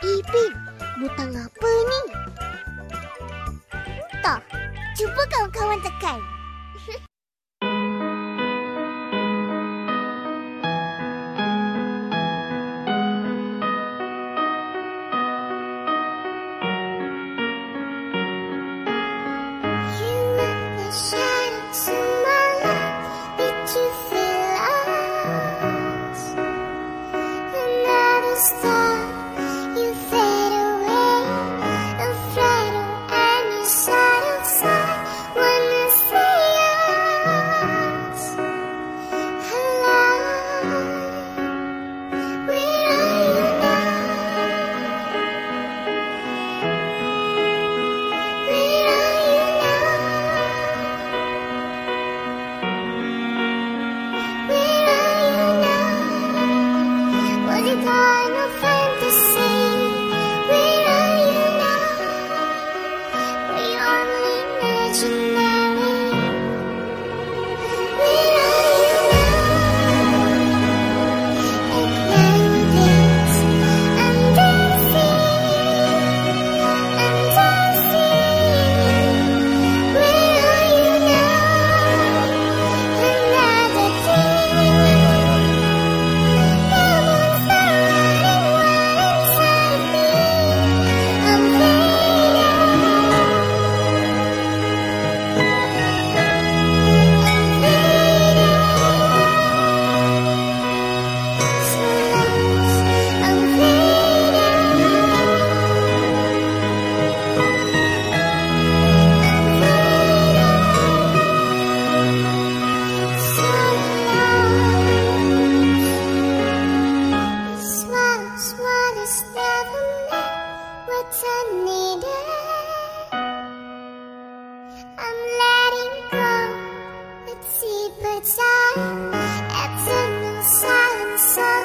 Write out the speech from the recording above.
Ipin, butang apa ni? Tak, cuba kawan-kawan tekan. thousand I'm letting go. The silence.